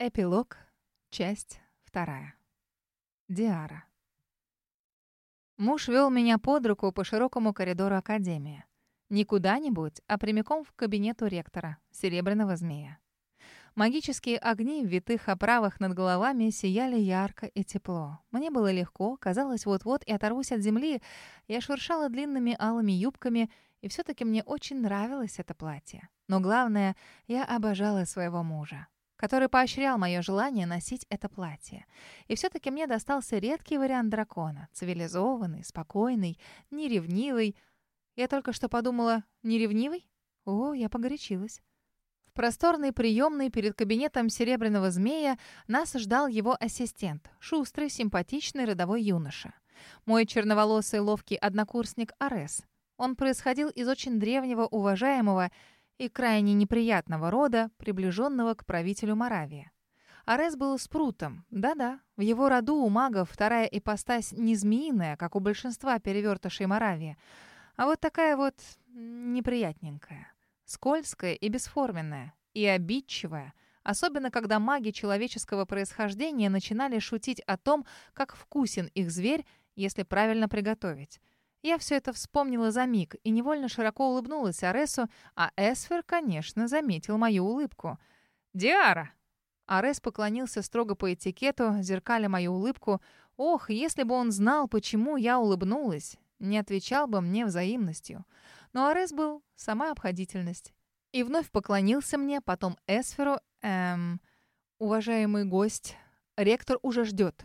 Эпилог. Часть вторая. Диара. Муж вел меня под руку по широкому коридору Академии. Не куда-нибудь, а прямиком в кабинет у ректора, Серебряного Змея. Магические огни в витых оправах над головами сияли ярко и тепло. Мне было легко, казалось, вот-вот и оторвусь от земли. Я шуршала длинными алыми юбками, и все-таки мне очень нравилось это платье. Но главное, я обожала своего мужа который поощрял мое желание носить это платье. И все-таки мне достался редкий вариант дракона. Цивилизованный, спокойный, неревнивый. Я только что подумала, неревнивый? О, я погорячилась. В просторной приемной перед кабинетом Серебряного Змея нас ждал его ассистент, шустрый, симпатичный родовой юноша. Мой черноволосый ловкий однокурсник Арес. Он происходил из очень древнего, уважаемого и крайне неприятного рода, приближенного к правителю Моравии. Арес был спрутом. Да-да, в его роду у магов вторая ипостась не змеиная, как у большинства перевертышей Моравии, а вот такая вот неприятненькая, скользкая и бесформенная, и обидчивая, особенно когда маги человеческого происхождения начинали шутить о том, как вкусен их зверь, если правильно приготовить. Я все это вспомнила за миг и невольно широко улыбнулась Аресу, а Эсфер, конечно, заметил мою улыбку. «Диара!» Арес поклонился строго по этикету, зеркаля мою улыбку. Ох, если бы он знал, почему я улыбнулась, не отвечал бы мне взаимностью. Но Арес был сама обходительность. И вновь поклонился мне, потом Эсферу. Эм... Уважаемый гость, ректор уже ждет.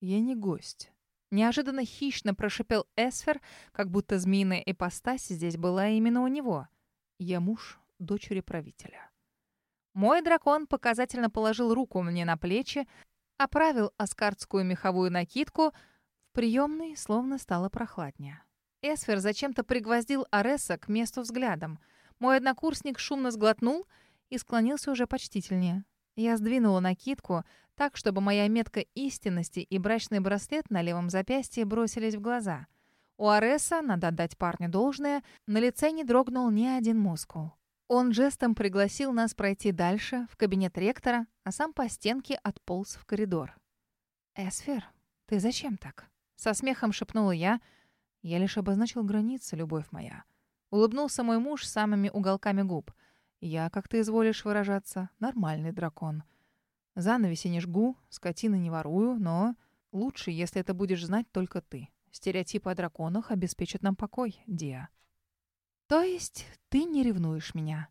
Я не гость. Неожиданно хищно прошипел Эсфер, как будто змеиная ипостась здесь была именно у него. «Я муж дочери правителя». Мой дракон показательно положил руку мне на плечи, оправил аскардскую меховую накидку. В приемной словно стало прохладнее. Эсфер зачем-то пригвоздил Ареса к месту взглядом. Мой однокурсник шумно сглотнул и склонился уже почтительнее. Я сдвинула накидку, так, чтобы моя метка истинности и брачный браслет на левом запястье бросились в глаза. У Ареса, надо отдать парню должное, на лице не дрогнул ни один мускул. Он жестом пригласил нас пройти дальше, в кабинет ректора, а сам по стенке отполз в коридор. «Эсфер, ты зачем так?» Со смехом шепнула я. Я лишь обозначил границы, любовь моя. Улыбнулся мой муж самыми уголками губ. Я, как ты изволишь выражаться, нормальный дракон. Занавеси не жгу, скотины не ворую, но лучше, если это будешь знать только ты. Стереотипы о драконах обеспечат нам покой, Диа. То есть ты не ревнуешь меня?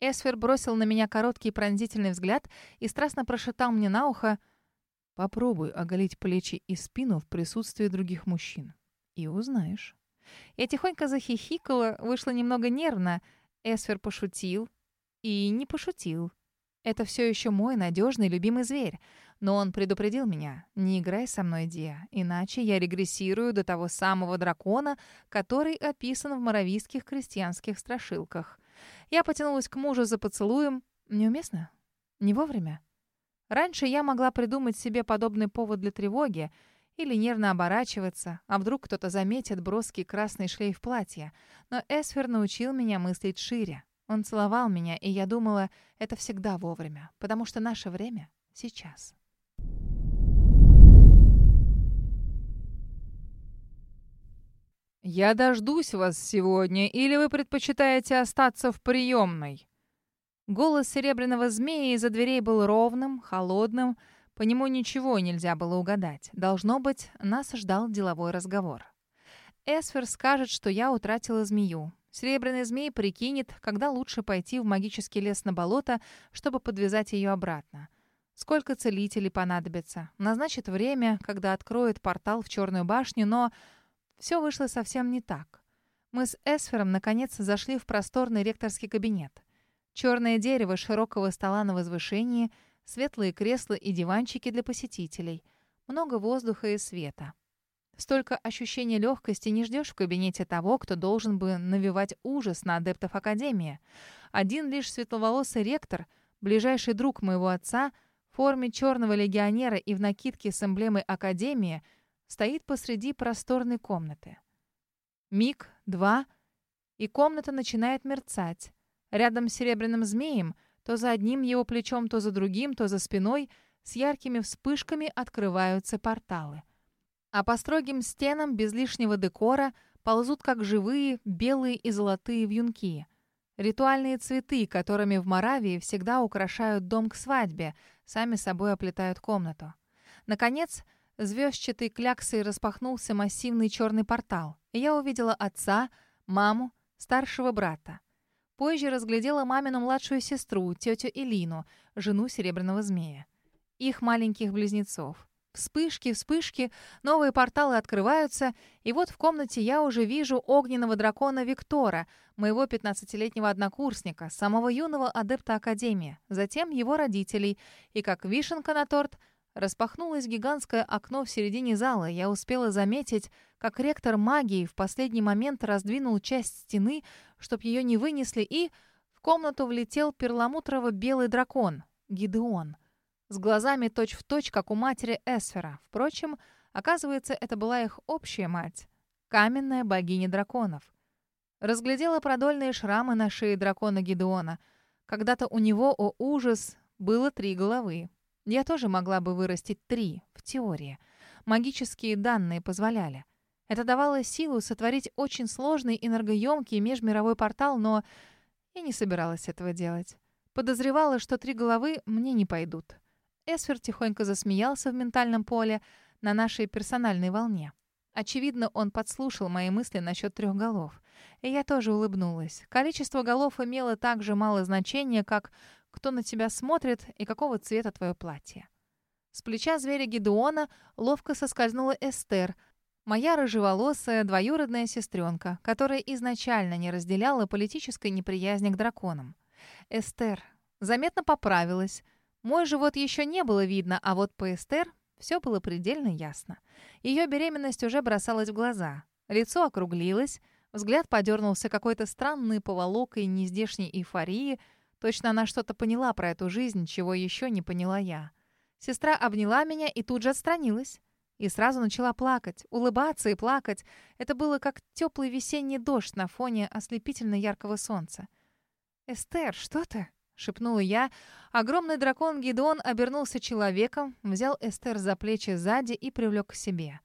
Эсфер бросил на меня короткий пронзительный взгляд и страстно прошептал мне на ухо «Попробуй оголить плечи и спину в присутствии других мужчин. И узнаешь». Я тихонько захихикала, вышло немного нервно. Эсфер пошутил. И не пошутил. Это все еще мой надежный любимый зверь. Но он предупредил меня, не играй со мной, Диа, иначе я регрессирую до того самого дракона, который описан в моровийских крестьянских страшилках. Я потянулась к мужу за поцелуем. Неуместно? Не вовремя? Раньше я могла придумать себе подобный повод для тревоги или нервно оборачиваться, а вдруг кто-то заметит броский красный шлейф платья. Но Эсфер научил меня мыслить шире. Он целовал меня, и я думала, это всегда вовремя, потому что наше время сейчас. «Я дождусь вас сегодня, или вы предпочитаете остаться в приемной?» Голос серебряного змея из-за дверей был ровным, холодным, по нему ничего нельзя было угадать. Должно быть, нас ждал деловой разговор. Эсфер скажет, что я утратила змею. Серебряный змей прикинет, когда лучше пойти в магический лес на болото, чтобы подвязать ее обратно. Сколько целителей понадобится. Назначит время, когда откроет портал в Черную башню, но все вышло совсем не так. Мы с Эсфером наконец зашли в просторный ректорский кабинет. Черное дерево широкого стола на возвышении, светлые кресла и диванчики для посетителей, много воздуха и света. Столько ощущения легкости не ждешь в кабинете того, кто должен бы навевать ужас на адептов Академии. Один лишь светловолосый ректор, ближайший друг моего отца, в форме черного легионера и в накидке с эмблемой Академии, стоит посреди просторной комнаты. Миг, два, и комната начинает мерцать. Рядом с серебряным змеем, То за одним его плечом, то за другим, то за спиной с яркими вспышками открываются порталы. А по строгим стенам без лишнего декора ползут как живые белые и золотые вьюнки. Ритуальные цветы, которыми в Моравии всегда украшают дом к свадьбе, сами собой оплетают комнату. Наконец, звездчатой кляксой распахнулся массивный черный портал, и я увидела отца, маму, старшего брата. Позже разглядела мамину младшую сестру, тетю Элину, жену Серебряного Змея. Их маленьких близнецов. Вспышки, вспышки, новые порталы открываются, и вот в комнате я уже вижу огненного дракона Виктора, моего 15-летнего однокурсника, самого юного адепта Академии, затем его родителей, и как вишенка на торт — Распахнулось гигантское окно в середине зала. Я успела заметить, как ректор магии в последний момент раздвинул часть стены, чтоб ее не вынесли, и в комнату влетел перламутрово-белый дракон — Гидеон. С глазами точь-в-точь, точь, как у матери Эсфера. Впрочем, оказывается, это была их общая мать — каменная богиня драконов. Разглядела продольные шрамы на шее дракона Гидеона. Когда-то у него, о ужас, было три головы. Я тоже могла бы вырастить три, в теории. Магические данные позволяли. Это давало силу сотворить очень сложный энергоемкий межмировой портал, но я не собиралась этого делать. Подозревала, что три головы мне не пойдут. Эсфер тихонько засмеялся в ментальном поле на нашей персональной волне. Очевидно, он подслушал мои мысли насчет трех голов. И я тоже улыбнулась. Количество голов имело так же мало значения, как кто на тебя смотрит и какого цвета твое платье. С плеча зверя Гедеона ловко соскользнула Эстер, моя рыжеволосая двоюродная сестренка, которая изначально не разделяла политической неприязни к драконам. Эстер заметно поправилась. Мой живот еще не было видно, а вот по Эстер все было предельно ясно. Ее беременность уже бросалась в глаза. Лицо округлилось, взгляд подернулся какой-то странной поволокой нездешней эйфории — Точно она что-то поняла про эту жизнь, чего еще не поняла я. Сестра обняла меня и тут же отстранилась. И сразу начала плакать, улыбаться и плакать. Это было как теплый весенний дождь на фоне ослепительно яркого солнца. «Эстер, что ты?» — шепнула я. Огромный дракон Гидеон обернулся человеком, взял Эстер за плечи сзади и привлек к себе.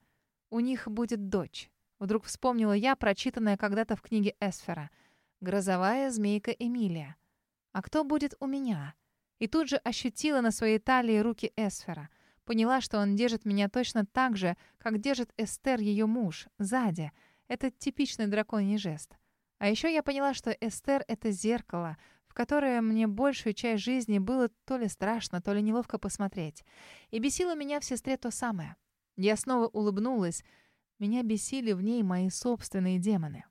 «У них будет дочь». Вдруг вспомнила я, прочитанное когда-то в книге Эсфера. «Грозовая змейка Эмилия». А кто будет у меня? И тут же ощутила на своей талии руки Эсфера. Поняла, что он держит меня точно так же, как держит Эстер ее муж, сзади. Это типичный драконий жест. А еще я поняла, что Эстер — это зеркало, в которое мне большую часть жизни было то ли страшно, то ли неловко посмотреть. И бесило меня в сестре то самое. Я снова улыбнулась. Меня бесили в ней мои собственные демоны.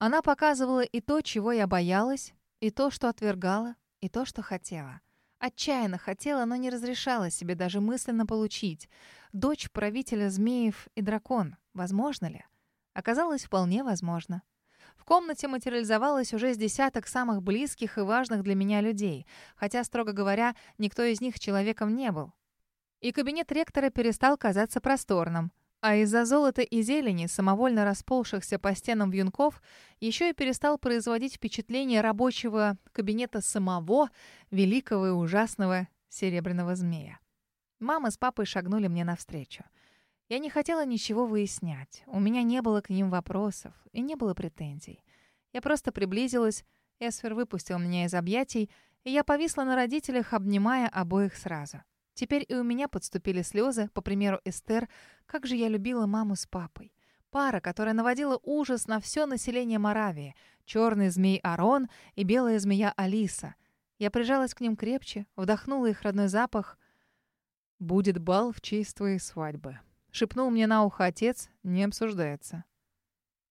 Она показывала и то, чего я боялась, и то, что отвергала, и то, что хотела. Отчаянно хотела, но не разрешала себе даже мысленно получить. Дочь правителя змеев и дракон. Возможно ли? Оказалось, вполне возможно. В комнате материализовалось уже с десяток самых близких и важных для меня людей, хотя, строго говоря, никто из них человеком не был. И кабинет ректора перестал казаться просторным — а из-за золота и зелени, самовольно расползшихся по стенам вьюнков, еще и перестал производить впечатление рабочего кабинета самого великого и ужасного серебряного змея. Мама с папой шагнули мне навстречу. Я не хотела ничего выяснять. У меня не было к ним вопросов и не было претензий. Я просто приблизилась, Эсфер выпустил меня из объятий, и я повисла на родителях, обнимая обоих сразу. Теперь и у меня подступили слезы, по примеру Эстер, как же я любила маму с папой. Пара, которая наводила ужас на все население Моравии. Черный змей Арон и белая змея Алиса. Я прижалась к ним крепче, вдохнула их родной запах. «Будет бал в честь твоей свадьбы», — шепнул мне на ухо отец, не обсуждается.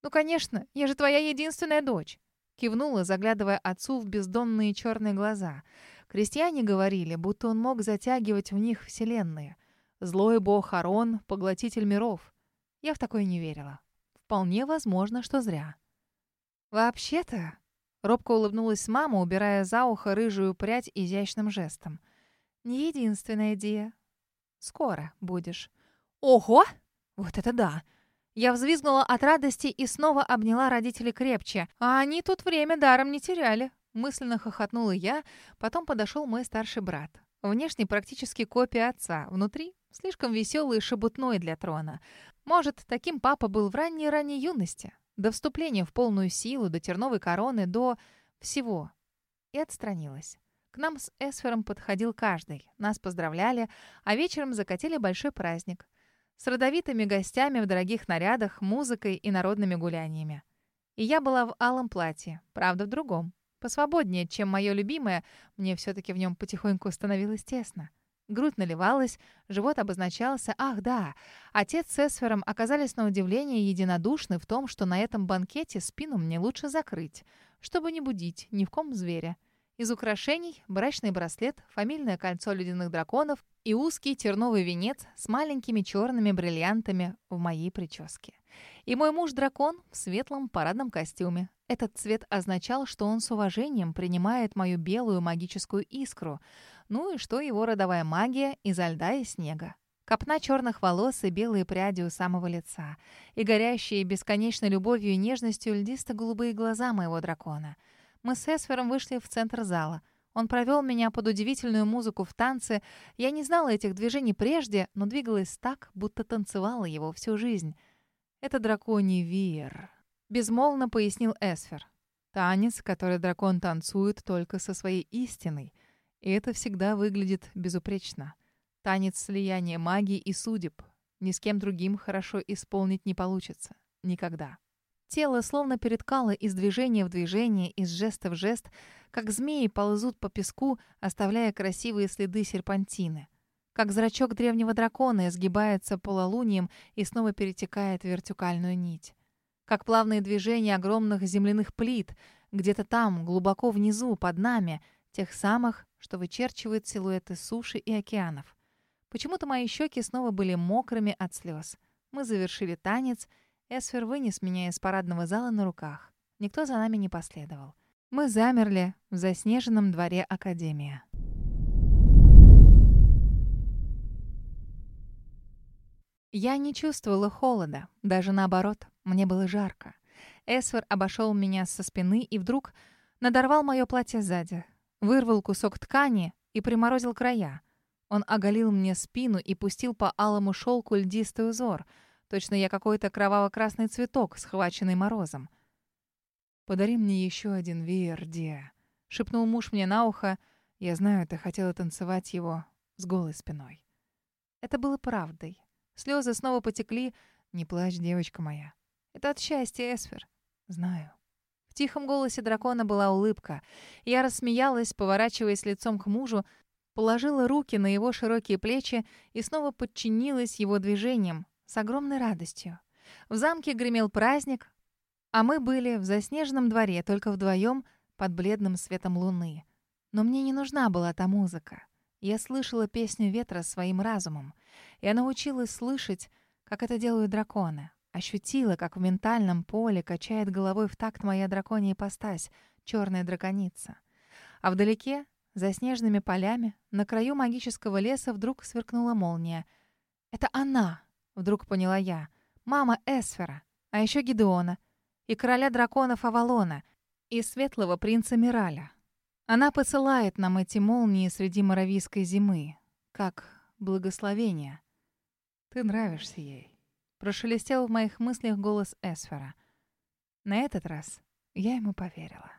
«Ну, конечно, я же твоя единственная дочь», — кивнула, заглядывая отцу в бездонные черные глаза — Крестьяне говорили, будто он мог затягивать в них вселенные. Злой бог Арон — поглотитель миров. Я в такое не верила. Вполне возможно, что зря. «Вообще-то...» — робко улыбнулась мама, убирая за ухо рыжую прядь изящным жестом. «Не единственная идея. Скоро будешь». «Ого! Вот это да!» Я взвизгнула от радости и снова обняла родителей крепче. А они тут время даром не теряли. Мысленно хохотнула я, потом подошел мой старший брат. Внешне практически копия отца, внутри слишком веселый и шебутной для трона. Может, таким папа был в ранней-ранней юности, до вступления в полную силу, до терновой короны, до всего. И отстранилась. К нам с Эсфером подходил каждый, нас поздравляли, а вечером закатили большой праздник. С родовитыми гостями в дорогих нарядах, музыкой и народными гуляниями. И я была в алом платье, правда, в другом. Посвободнее, чем мое любимое, мне все-таки в нем потихоньку становилось тесно. Грудь наливалась, живот обозначался. Ах, да, отец с Эсфером оказались на удивление единодушны в том, что на этом банкете спину мне лучше закрыть, чтобы не будить ни в ком зверя. Из украшений — брачный браслет, фамильное кольцо ледяных драконов и узкий терновый венец с маленькими черными бриллиантами в моей прическе. И мой муж-дракон в светлом парадном костюме. Этот цвет означал, что он с уважением принимает мою белую магическую искру — ну и что его родовая магия изо льда и снега. Копна черных волос и белые пряди у самого лица. И горящие бесконечной любовью и нежностью льдисто-голубые глаза моего дракона. Мы с Эсфером вышли в центр зала. Он провел меня под удивительную музыку в танце. Я не знала этих движений прежде, но двигалась так, будто танцевала его всю жизнь. «Это драконий веер», — безмолвно пояснил Эсфер. «Танец, который дракон танцует только со своей истиной». И это всегда выглядит безупречно. Танец слияния магии и судеб. Ни с кем другим хорошо исполнить не получится. Никогда. Тело словно переткало из движения в движение, из жеста в жест, как змеи ползут по песку, оставляя красивые следы серпантины. Как зрачок древнего дракона изгибается пололунием и снова перетекает в вертикальную нить. Как плавные движения огромных земляных плит, где-то там, глубоко внизу, под нами, тех самых, что вычерчивают силуэты суши и океанов. Почему-то мои щеки снова были мокрыми от слез. Мы завершили танец. Эсфер вынес меня из парадного зала на руках. Никто за нами не последовал. Мы замерли в заснеженном дворе Академия. Я не чувствовала холода, даже наоборот, мне было жарко. Эсфер обошел меня со спины и вдруг надорвал мое платье сзади, Вырвал кусок ткани и приморозил края. Он оголил мне спину и пустил по алому шелку льдистый узор. Точно я какой-то кроваво-красный цветок, схваченный морозом. «Подари мне еще один веер, Диа», — шепнул муж мне на ухо. Я знаю, ты хотела танцевать его с голой спиной. Это было правдой. Слезы снова потекли. «Не плачь, девочка моя. Это от счастья, Эсфер. Знаю». В тихом голосе дракона была улыбка. Я рассмеялась, поворачиваясь лицом к мужу, положила руки на его широкие плечи и снова подчинилась его движениям с огромной радостью. В замке гремел праздник, а мы были в заснеженном дворе только вдвоем под бледным светом луны. Но мне не нужна была та музыка. Я слышала песню ветра своим разумом. Я научилась слышать, как это делают драконы. Ощутила, как в ментальном поле качает головой в такт моя драконья ипостась, черная драконица. А вдалеке, за снежными полями, на краю магического леса вдруг сверкнула молния. «Это она!» — вдруг поняла я. «Мама Эсфера, а еще Гидеона, и короля драконов Авалона, и светлого принца Мираля. Она посылает нам эти молнии среди моровийской зимы, как благословение. Ты нравишься ей». Прошелестел в моих мыслях голос Эсфера. На этот раз я ему поверила.